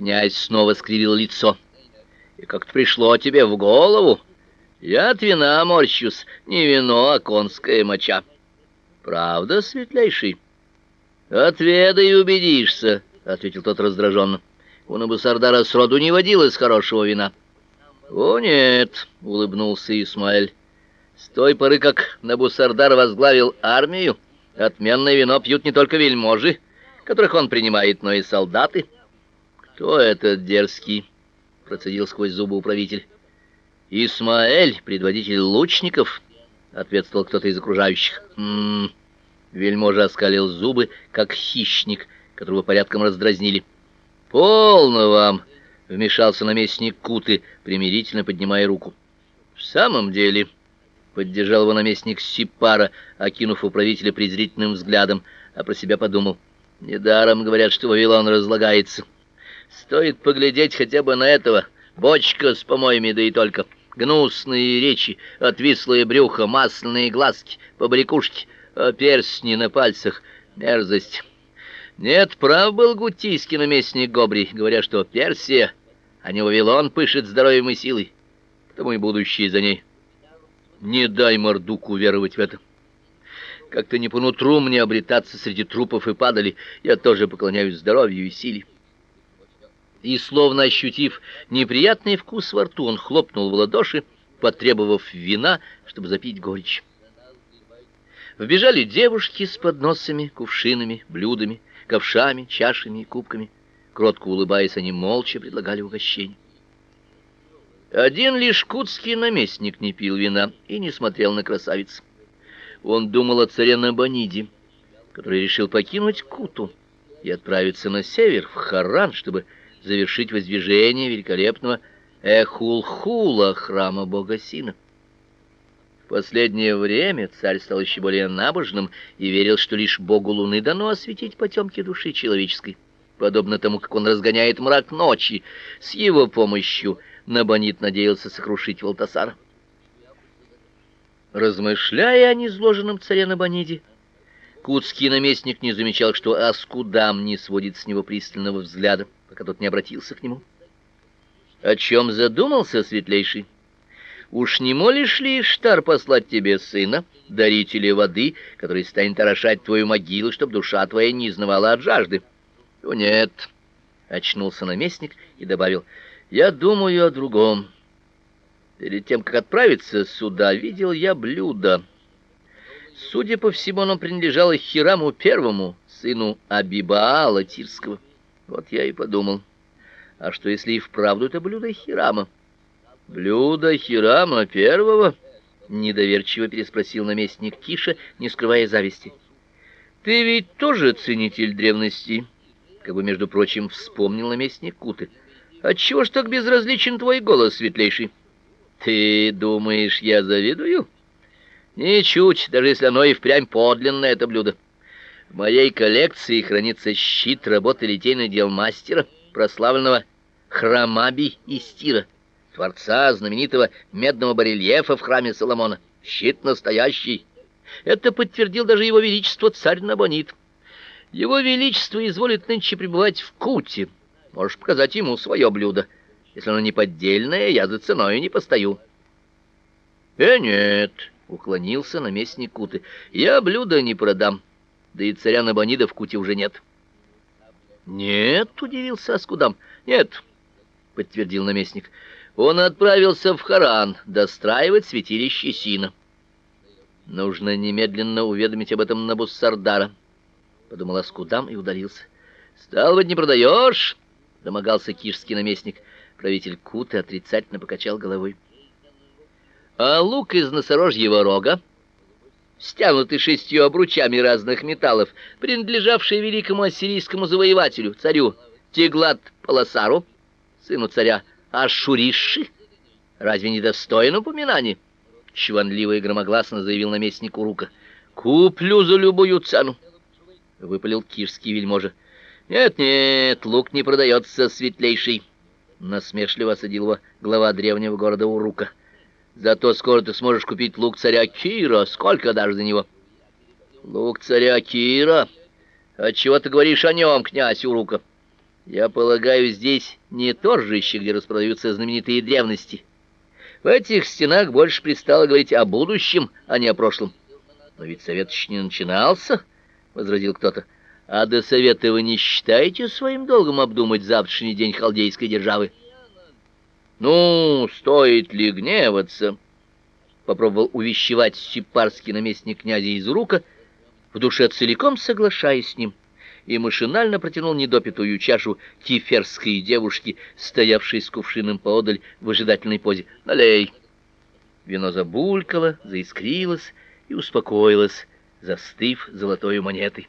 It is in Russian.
Князь снова скривил лицо. И как-то пришло тебе в голову? Я от вина морщусь, не вино, а конская моча. Правда, светлейший? Отведай и убедишься, ответил тот раздраженно. У Набусардара сроду не водилось хорошего вина. О нет, улыбнулся Исмаэль. С той поры, как Набусардар возглавил армию, отменное вино пьют не только вельможи, которых он принимает, но и солдаты. Кто этот дерзкий? процедил сквозь зубы управитель. Исмаэль, предводитель лучников, ответствовал кто-то из окружающих. М-м. Вельможа оскалил зубы, как хищник, которого порядком раздразнили. Полно вам, вмешался наместник Куты, примирительно поднимая руку. В самом деле, поддержал его наместник Сипара, окинув управителя презрительным взглядом, а про себя подумал: недаром говорят, что Вавилон разлагается. Стоит поглядеть хотя бы на этого, бочка с помоями да и только. Гнусные речи, отвислое брюхо, масляные глазки, побрякушки, а перстни на пальцах, мерзость. Нет, прав был гутийский наместник Гобри, говоря, что Персия, а не Вавилон, пышет здоровьем и силой. Потому и будущее за ней. Не дай Мордуку веровать в это. Как-то не по нутру мне обретаться среди трупов и падали. Я тоже поклоняюсь здоровью и силе. И словно ощутив неприятный вкус во рту, он хлопнул в ладоши, потребовав вина, чтобы запить горечь. Вбежали девушки с подносами, кувшинами, блюдами, ковшами, чашами и кубками. Кротко улыбаясь, они молча предлагали угощение. Один лишь кутский наместник не пил вина и не смотрел на красавиц. Он думал о царе Набониде, который решил покинуть Куту и отправиться на север, в Харран, чтобы завершить воздвижение великолепного Эхул-Хула, храма бога Сина. В последнее время царь стал еще более набожным и верил, что лишь богу Луны дано осветить потемки души человеческой, подобно тому, как он разгоняет мрак ночи с его помощью — Набонид надеялся сокрушить Валтасара. Размышляя о незложенном царе Набониде, Кутский наместник не замечал, что Аскудам не сводит с него пристального взгляда, пока тот не обратился к нему. О чем задумался светлейший? Уж не молишь ли Штар послать тебе сына, дарителя воды, который станет орошать твою могилу, чтобы душа твоя не изнывала от жажды? О нет, очнулся наместник и добавил: я думаю о другом. Перед тем, как отправиться сюда, видел я блюдо. Судя по всему, оно принадлежало Хираму Первому, сыну Абибаала Тирского. Вот я и подумал, а что если и вправду это блюдо Хирама? Блюдо Хирама Первого? Недоверчиво переспросил наместник Киша, не скрывая зависти. Ты ведь тоже ценитель древности, как бы между прочим вспомнил наместник Куты. Отчего ж так безразличен твой голос, светлейший? Ты думаешь, я завидую? Ничуть, даже если оно и впрямь подлинное это блюдо. В моей коллекции хранится щит работы литейных дел мастера, прославленного Храмаби из Тира, творца знаменитого медного барельефа в храме Соломона. Щит настоящий. Это подтвердил даже его величество царь Набонид. Его величество изволит нынче пребывать в Куте, Можешь показать ему свое блюдо. Если оно не поддельное, я за ценой не постою. Э, нет, уклонился наместник Куты. Я блюдо не продам. Да и царя Набонида в Куте уже нет. Нет, удивился Аскудам. Нет, подтвердил наместник. Он отправился в Харан достраивать святилище Сина. Нужно немедленно уведомить об этом Набуссардара, подумал Аскудам и удалился. Стал быть, не продаешь? домогался кишский наместник. Правитель Куты отрицательно покачал головой. А лук из носорожьего рога, стянутый шестью обручами разных металлов, принадлежавший великому ассирийскому завоевателю, царю Теглат-Паласару, сыну царя Ашуриши, разве не достоин упоминания? Чванливо и громогласно заявил наместник Урука. «Куплю за любую цену!» — выпалил кирский вельможа. Нет, нет, лук не продается, светлейший, насмешливо осадил его глава древнего города Урука. Зато скоро ты сможешь купить лук царя Кира, сколько дашь за него? Лук царя Кира? А чего ты говоришь о нем, князь Урука? Я полагаю, здесь не торжище, где распродаются знаменитые древности. В этих стенах больше пристало говорить о будущем, а не о прошлом. Но ведь совет еще не начинался, — возразил кто-то. А до совета вы не считаете своим долгом обдумать завтрашний день халдейской державы? Ну, стоит ли гневаться? Попробовал увещевать сипарский наместник князя из рука, в душе целиком соглашаясь с ним и машинально протянул недопитую чашу тиферской девушки, стоявшей с кувшином поодаль в ожидательной позе. «Налей!» Вино забулькало, заискрилось и успокоилось, застыв золотой монетой.